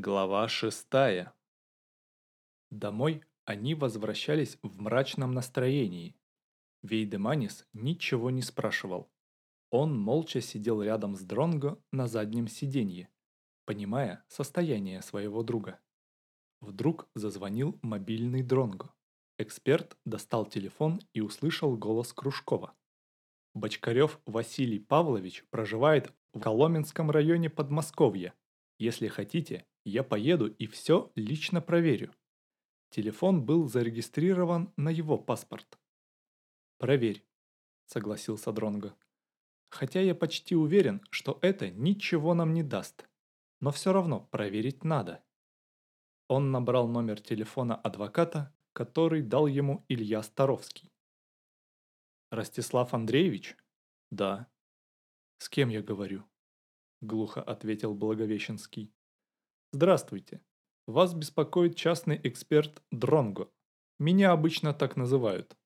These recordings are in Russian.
Глава шестая. Домой они возвращались в мрачном настроении. Вейдеманис ничего не спрашивал. Он молча сидел рядом с Дронго на заднем сиденье, понимая состояние своего друга. Вдруг зазвонил мобильный Дронго. Эксперт достал телефон и услышал голос Кружкова. Бочкарев Василий Павлович проживает в Коломенском районе Подмосковья. Если хотите, я поеду и все лично проверю. Телефон был зарегистрирован на его паспорт. «Проверь», — согласился Дронго. «Хотя я почти уверен, что это ничего нам не даст. Но все равно проверить надо». Он набрал номер телефона адвоката, который дал ему Илья Старовский. «Ростислав Андреевич?» «Да». «С кем я говорю?» Глухо ответил Благовещенский. Здравствуйте. Вас беспокоит частный эксперт Дронго. Меня обычно так называют.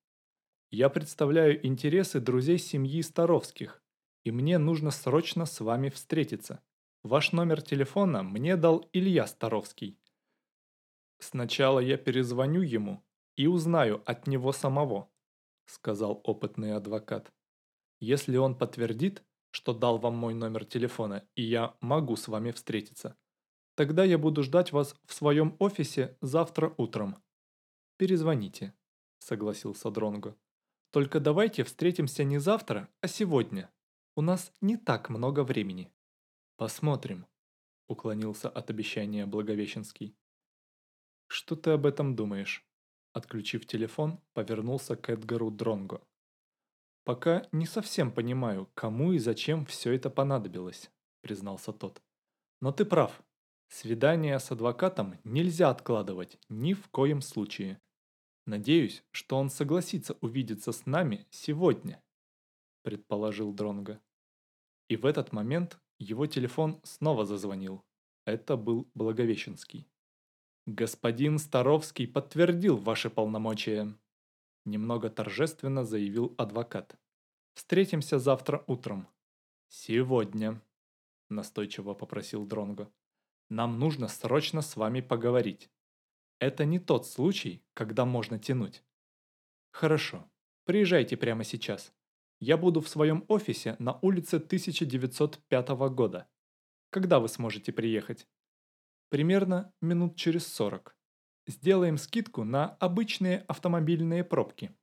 Я представляю интересы друзей семьи Старовских, и мне нужно срочно с вами встретиться. Ваш номер телефона мне дал Илья Старовский. Сначала я перезвоню ему и узнаю от него самого, сказал опытный адвокат. Если он подтвердит, что дал вам мой номер телефона, и я могу с вами встретиться, Тогда я буду ждать вас в своем офисе завтра утром. Перезвоните, согласился Дронго. Только давайте встретимся не завтра, а сегодня. У нас не так много времени. Посмотрим, уклонился от обещания Благовещенский. Что ты об этом думаешь? Отключив телефон, повернулся к Эдгару Дронго. «Пока не совсем понимаю, кому и зачем все это понадобилось», признался тот. «Но ты прав, Свидание с адвокатом нельзя откладывать ни в коем случае. Надеюсь, что он согласится увидеться с нами сегодня, предположил Дронго. И в этот момент его телефон снова зазвонил. Это был Благовещенский. «Господин Старовский подтвердил ваши полномочия», немного торжественно заявил адвокат. «Встретимся завтра утром». «Сегодня», настойчиво попросил Дронго. Нам нужно срочно с вами поговорить. Это не тот случай, когда можно тянуть. Хорошо, приезжайте прямо сейчас. Я буду в своем офисе на улице 1905 года. Когда вы сможете приехать? Примерно минут через 40. Сделаем скидку на обычные автомобильные пробки.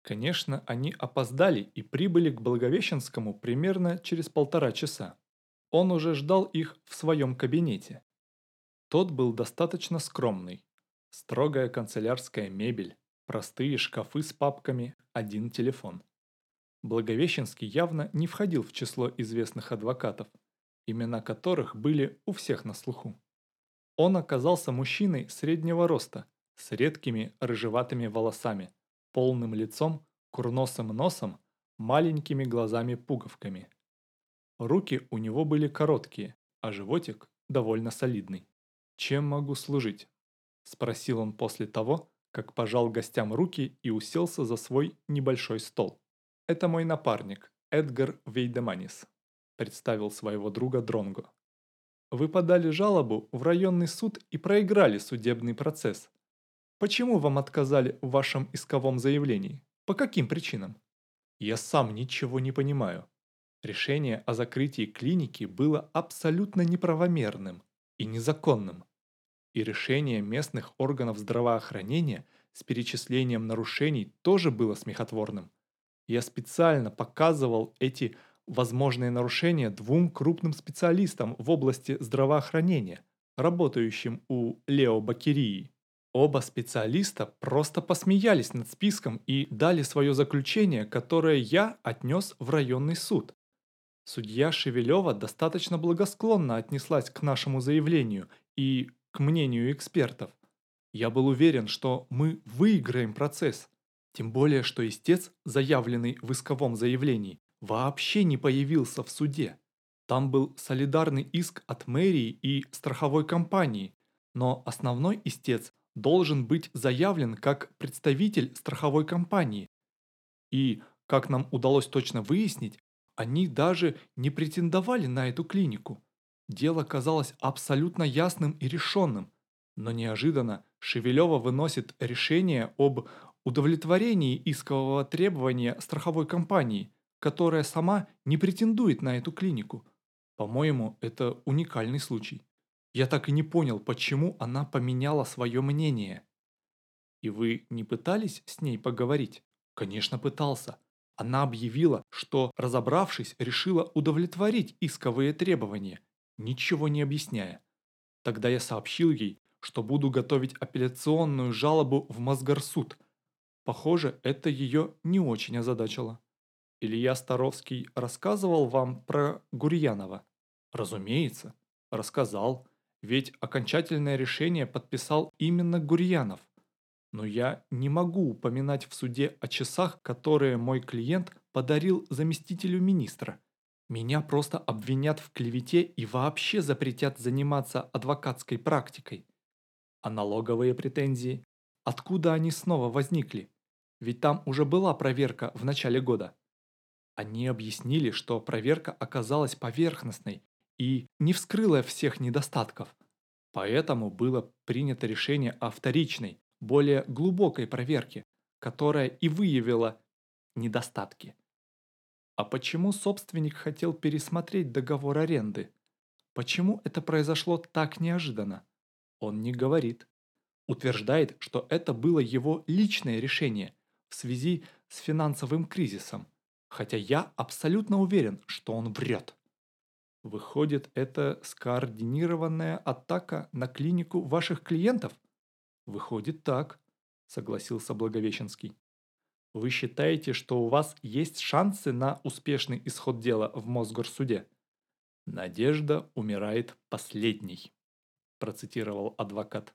Конечно, они опоздали и прибыли к Благовещенскому примерно через полтора часа. Он уже ждал их в своем кабинете. Тот был достаточно скромный. Строгая канцелярская мебель, простые шкафы с папками, один телефон. Благовещенский явно не входил в число известных адвокатов, имена которых были у всех на слуху. Он оказался мужчиной среднего роста, с редкими рыжеватыми волосами, полным лицом, курносым носом, маленькими глазами-пуговками. Руки у него были короткие, а животик довольно солидный. «Чем могу служить?» – спросил он после того, как пожал гостям руки и уселся за свой небольшой стол. «Это мой напарник, Эдгар Вейдеманис», – представил своего друга Дронго. «Вы подали жалобу в районный суд и проиграли судебный процесс. Почему вам отказали в вашем исковом заявлении? По каким причинам?» «Я сам ничего не понимаю», Решение о закрытии клиники было абсолютно неправомерным и незаконным. И решение местных органов здравоохранения с перечислением нарушений тоже было смехотворным. Я специально показывал эти возможные нарушения двум крупным специалистам в области здравоохранения, работающим у Лео Бакерии. Оба специалиста просто посмеялись над списком и дали свое заключение, которое я отнес в районный суд. Судья Шевелева достаточно благосклонно отнеслась к нашему заявлению и к мнению экспертов. Я был уверен, что мы выиграем процесс. Тем более, что истец, заявленный в исковом заявлении, вообще не появился в суде. Там был солидарный иск от мэрии и страховой компании, но основной истец должен быть заявлен как представитель страховой компании. И, как нам удалось точно выяснить, они даже не претендовали на эту клинику. Дело казалось абсолютно ясным и решенным, но неожиданно Шевелева выносит решение об удовлетворении искового требования страховой компании, которая сама не претендует на эту клинику. По-моему, это уникальный случай. Я так и не понял, почему она поменяла свое мнение. И вы не пытались с ней поговорить? Конечно, пытался. Она объявила, что, разобравшись, решила удовлетворить исковые требования, ничего не объясняя. Тогда я сообщил ей, что буду готовить апелляционную жалобу в Мосгорсуд. Похоже, это ее не очень озадачило. Илья Старовский рассказывал вам про Гурьянова? Разумеется, рассказал, ведь окончательное решение подписал именно Гурьянов. Но я не могу упоминать в суде о часах, которые мой клиент подарил заместителю министра. Меня просто обвинят в клевете и вообще запретят заниматься адвокатской практикой. А налоговые претензии? Откуда они снова возникли? Ведь там уже была проверка в начале года. Они объяснили, что проверка оказалась поверхностной и не вскрыла всех недостатков. Поэтому было принято решение о вторичной, более глубокой проверке, которая и выявила недостатки. А почему собственник хотел пересмотреть договор аренды? Почему это произошло так неожиданно? Он не говорит. Утверждает, что это было его личное решение в связи с финансовым кризисом, хотя я абсолютно уверен, что он врет. Выходит, это скоординированная атака на клинику ваших клиентов? Выходит так, согласился Благовещенский. Вы считаете, что у вас есть шансы на успешный исход дела в Мосгорсуде? Надежда умирает последней, процитировал адвокат.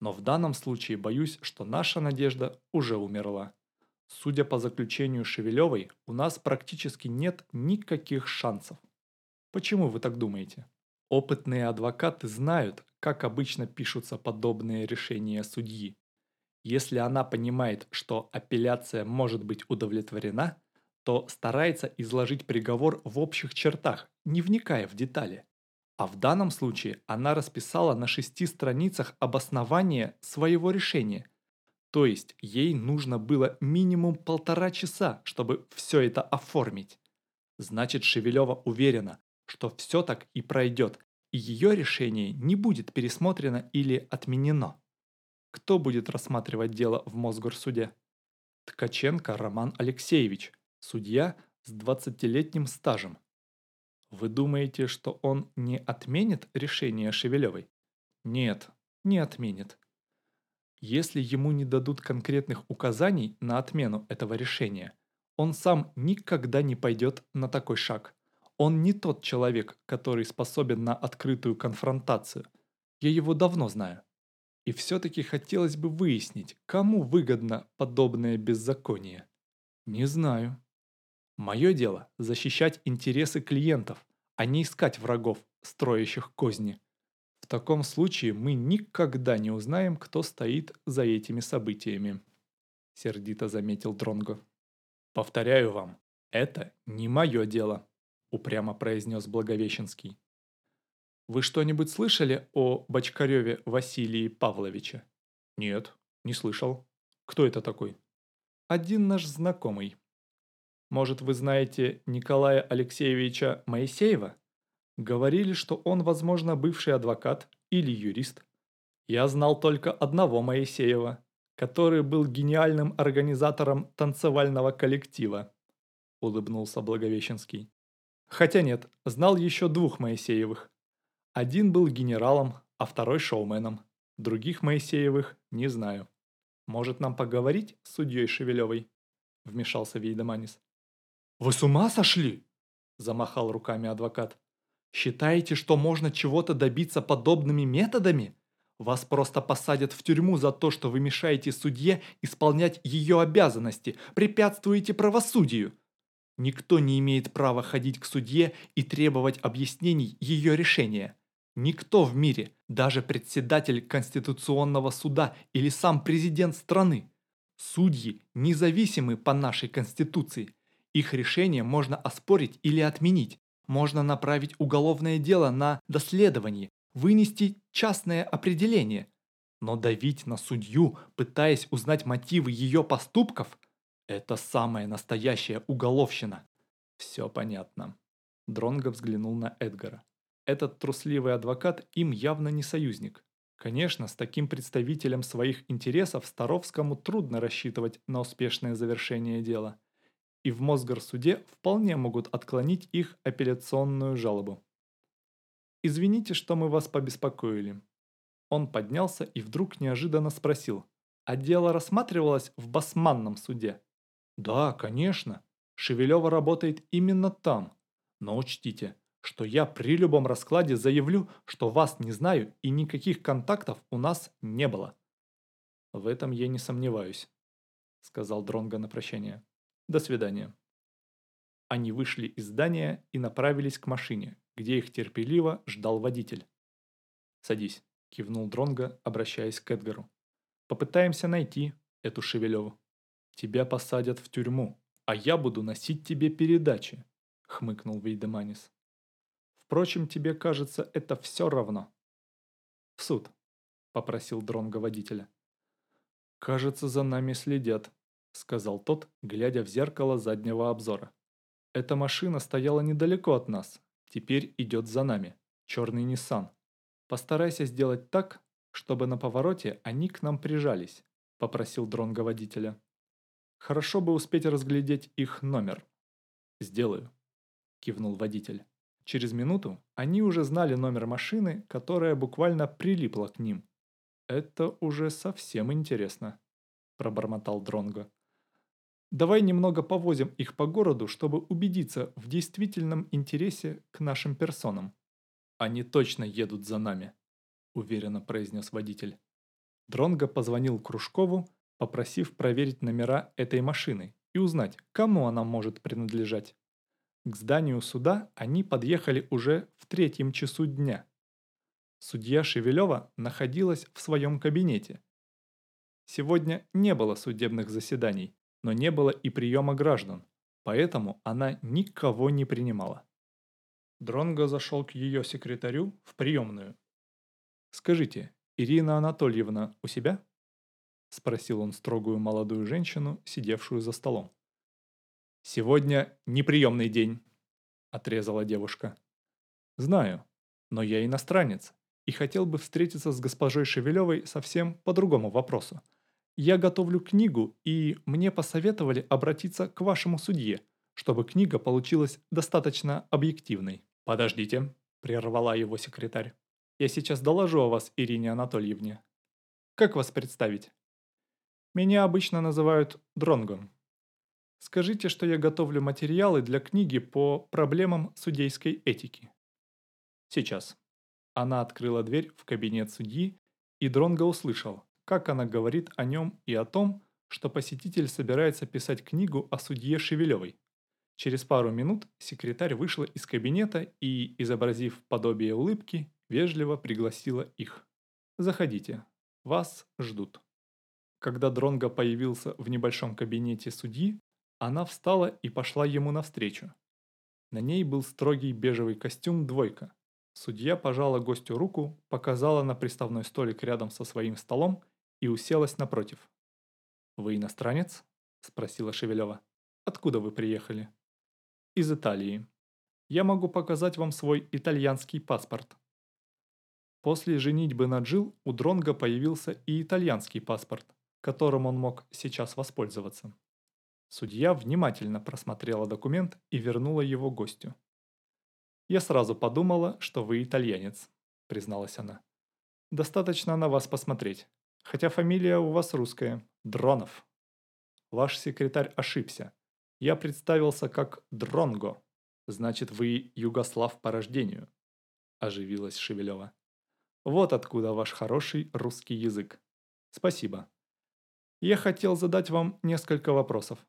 Но в данном случае боюсь, что наша надежда уже умерла. Судя по заключению Шевелевой, у нас практически нет никаких шансов. Почему вы так думаете? Опытные адвокаты знают, как обычно пишутся подобные решения судьи. Если она понимает, что апелляция может быть удовлетворена, то старается изложить приговор в общих чертах, не вникая в детали. А в данном случае она расписала на шести страницах обоснование своего решения. То есть ей нужно было минимум полтора часа, чтобы все это оформить. Значит, Шевелева уверена, что все так и пройдет, и ее решение не будет пересмотрено или отменено. Кто будет рассматривать дело в Мосгорсуде? Ткаченко Роман Алексеевич, судья с 20-летним стажем. Вы думаете, что он не отменит решение Шевелевой? Нет, не отменит. Если ему не дадут конкретных указаний на отмену этого решения, он сам никогда не пойдет на такой шаг. Он не тот человек, который способен на открытую конфронтацию. Я его давно знаю. И все-таки хотелось бы выяснить, кому выгодно подобное беззаконие. Не знаю. Мое дело – защищать интересы клиентов, а не искать врагов, строящих козни. В таком случае мы никогда не узнаем, кто стоит за этими событиями. Сердито заметил Дронго. Повторяю вам, это не мое дело. – упрямо произнес Благовещенский. «Вы что-нибудь слышали о Бочкареве Василии Павловиче?» «Нет, не слышал. Кто это такой?» «Один наш знакомый. Может, вы знаете Николая Алексеевича Моисеева? Говорили, что он, возможно, бывший адвокат или юрист. Я знал только одного Моисеева, который был гениальным организатором танцевального коллектива», – улыбнулся Благовещенский. Хотя нет, знал еще двух Моисеевых. Один был генералом, а второй шоуменом. Других Моисеевых не знаю. Может нам поговорить с судьей Шевелевой? Вмешался Вейдеманис. Вы с ума сошли? Замахал руками адвокат. Считаете, что можно чего-то добиться подобными методами? Вас просто посадят в тюрьму за то, что вы мешаете судье исполнять ее обязанности, препятствуете правосудию. Никто не имеет права ходить к судье и требовать объяснений ее решения. Никто в мире, даже председатель Конституционного суда или сам президент страны. Судьи независимы по нашей Конституции. Их решение можно оспорить или отменить. можно направить уголовное дело на доследование, вынести частное определение. Но давить на судью, пытаясь узнать мотивы ее поступков, это самая настоящая уголовщина. Все понятно. Дронго взглянул на Эдгара. Этот трусливый адвокат им явно не союзник. Конечно, с таким представителем своих интересов Старовскому трудно рассчитывать на успешное завершение дела. И в Мосгорсуде вполне могут отклонить их апелляционную жалобу. «Извините, что мы вас побеспокоили». Он поднялся и вдруг неожиданно спросил, «А дело рассматривалось в Басманном суде?» «Да, конечно. Шевелева работает именно там. Но учтите, что я при любом раскладе заявлю, что вас не знаю и никаких контактов у нас не было». «В этом я не сомневаюсь», — сказал Дронго на прощание. «До свидания». Они вышли из здания и направились к машине, где их терпеливо ждал водитель. «Садись», – кивнул Дронго, обращаясь к Эдгару. «Попытаемся найти эту Шевелеву. Тебя посадят в тюрьму, а я буду носить тебе передачи», – хмыкнул Вейдеманис. «Впрочем, тебе кажется, это все равно». «В суд», – попросил Дронго водителя. «Кажется, за нами следят», – сказал тот, глядя в зеркало заднего обзора. «Эта машина стояла недалеко от нас, Теперь идет за нами. Черный Ниссан. Постарайся сделать так, чтобы на повороте они к нам прижались, попросил дронго водителя. Хорошо бы успеть разглядеть их номер. Сделаю, кивнул водитель. Через минуту они уже знали номер машины, которая буквально прилипла к ним. Это уже совсем интересно, пробормотал Дронго. Давай немного повозим их по городу, чтобы убедиться в действительном интересе к нашим персонам. Они точно едут за нами, уверенно произнес водитель. Дронго позвонил Кружкову, попросив проверить номера этой машины и узнать, кому она может принадлежать. К зданию суда они подъехали уже в третьем часу дня. Судья Шевелева находилась в своем кабинете. Сегодня не было судебных заседаний, но не было и приема граждан, поэтому она никого не принимала. Дронго зашел к ее секретарю в приемную. «Скажите, Ирина Анатольевна у себя?» Спросил он строгую молодую женщину, сидевшую за столом. «Сегодня неприемный день», – отрезала девушка. «Знаю, но я иностранец и хотел бы встретиться с госпожой Шевелевой совсем по другому вопросу. Я готовлю книгу, и мне посоветовали обратиться к вашему судье, чтобы книга получилась достаточно объективной. Подождите, прервала его секретарь. Я сейчас доложу о вас Ирине Анатольевне. Как вас представить? Меня обычно называют Дронгом. Скажите, что я готовлю материалы для книги по проблемам судейской этики. Сейчас. Она открыла дверь в кабинет судьи, и Дронго услышал, как она говорит о нем и о том, что посетитель собирается писать книгу о судье Шевелевой. Через пару минут секретарь вышла из кабинета и, изобразив подобие улыбки, вежливо пригласила их. «Заходите. Вас ждут». Когда Дронго появился в небольшом кабинете судьи, она встала и пошла ему навстречу. На ней был строгий бежевый костюм «двойка». Судья пожала гостю руку, показала на приставной столик рядом со своим столом и уселась напротив. «Вы иностранец?» – спросила Шевелева. «Откуда вы приехали?» «Из Италии. Я могу показать вам свой итальянский паспорт». После женитьбы на Джил у Дронга появился и итальянский паспорт, которым он мог сейчас воспользоваться. Судья внимательно просмотрела документ и вернула его гостю. «Я сразу подумала, что вы итальянец», – призналась она. «Достаточно на вас посмотреть. Хотя фамилия у вас русская. Дронов. Ваш секретарь ошибся. Я представился как Дронго. Значит, вы югослав по рождению. Оживилась Шевелева. Вот откуда ваш хороший русский язык. Спасибо. Я хотел задать вам несколько вопросов.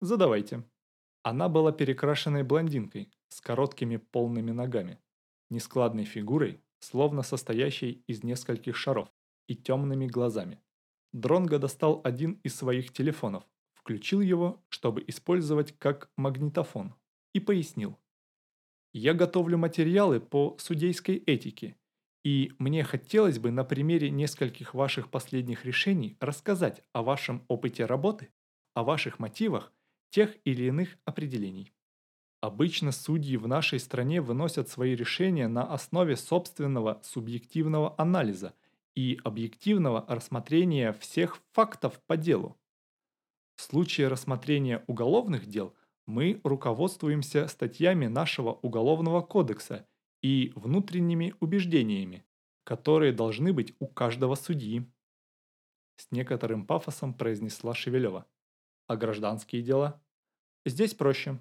Задавайте. Она была перекрашенной блондинкой с короткими полными ногами, нескладной фигурой, словно состоящей из нескольких шаров и темными глазами. Дронго достал один из своих телефонов, включил его, чтобы использовать как магнитофон, и пояснил. Я готовлю материалы по судейской этике, и мне хотелось бы на примере нескольких ваших последних решений рассказать о вашем опыте работы, о ваших мотивах тех или иных определений. Обычно судьи в нашей стране выносят свои решения на основе собственного субъективного анализа и объективного рассмотрения всех фактов по делу. В случае рассмотрения уголовных дел мы руководствуемся статьями нашего Уголовного кодекса и внутренними убеждениями, которые должны быть у каждого судьи. С некоторым пафосом произнесла Шевелева. А гражданские дела? Здесь проще.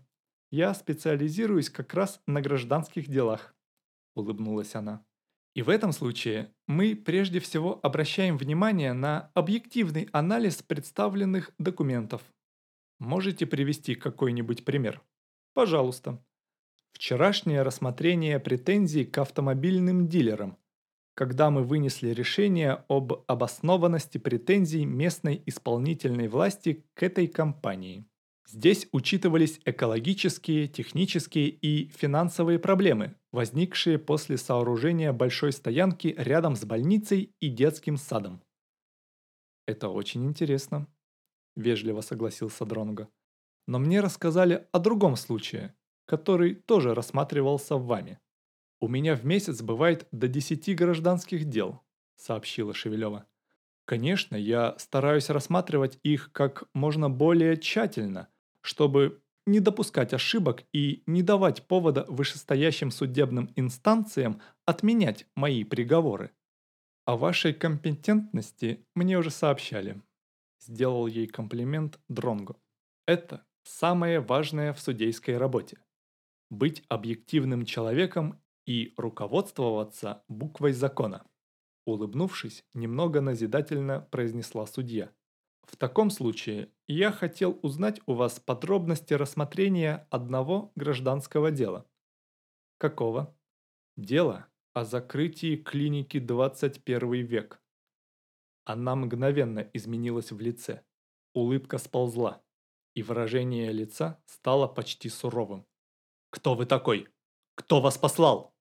Я специализируюсь как раз на гражданских делах, улыбнулась она. И в этом случае мы прежде всего обращаем внимание на объективный анализ представленных документов. Можете привести какой-нибудь пример? Пожалуйста. Вчерашнее рассмотрение претензий к автомобильным дилерам, когда мы вынесли решение об обоснованности претензий местной исполнительной власти к этой компании. Здесь учитывались экологические, технические и финансовые проблемы, возникшие после сооружения большой стоянки рядом с больницей и детским садом. «Это очень интересно», – вежливо согласился Дронго. «Но мне рассказали о другом случае, который тоже рассматривался вами. У меня в месяц бывает до 10 гражданских дел», – сообщила Шевелева. «Конечно, я стараюсь рассматривать их как можно более тщательно – чтобы не допускать ошибок и не давать повода вышестоящим судебным инстанциям отменять мои приговоры. О вашей компетентности мне уже сообщали. Сделал ей комплимент Дронго. Это самое важное в судейской работе. Быть объективным человеком и руководствоваться буквой закона. Улыбнувшись, немного назидательно произнесла судья. В таком случае я хотел узнать у вас подробности рассмотрения одного гражданского дела. Какого? Дело о закрытии клиники 21 век. Она мгновенно изменилась в лице. Улыбка сползла, и выражение лица стало почти суровым. «Кто вы такой? Кто вас послал?»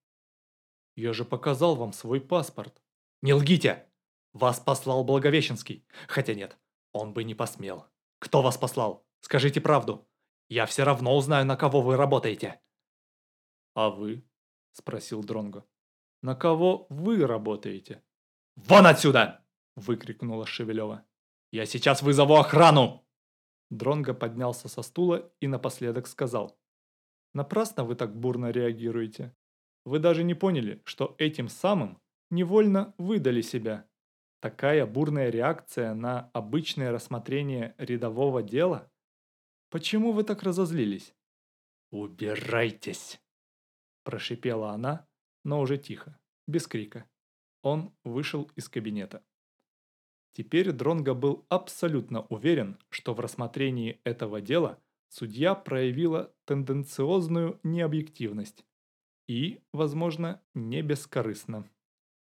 «Я же показал вам свой паспорт». «Не лгите! Вас послал Благовещенский. Хотя нет, он бы не посмел. Кто вас послал? Скажите правду. Я все равно узнаю, на кого вы работаете. А вы? Спросил Дронго. На кого вы работаете? Вон отсюда! Выкрикнула Шевелева. Я сейчас вызову охрану! Дронго поднялся со стула и напоследок сказал. Напрасно вы так бурно реагируете. Вы даже не поняли, что этим самым невольно выдали себя. Такая бурная реакция на обычное рассмотрение рядового дела? Почему вы так разозлились? «Убирайтесь!» Прошипела она, но уже тихо, без крика. Он вышел из кабинета. Теперь Дронго был абсолютно уверен, что в рассмотрении этого дела судья проявила тенденциозную необъективность и, возможно, не бескорыстно.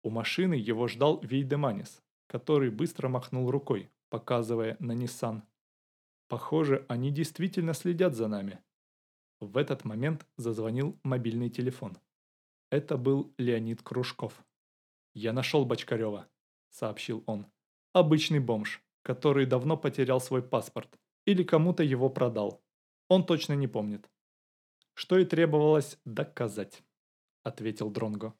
У машины его ждал Вейдеманис, который быстро махнул рукой, показывая на Ниссан. Похоже, они действительно следят за нами. В этот момент зазвонил мобильный телефон. Это был Леонид Кружков. «Я нашел Бочкарева», — сообщил он. «Обычный бомж, который давно потерял свой паспорт или кому-то его продал. Он точно не помнит». «Что и требовалось доказать», — ответил Дронго.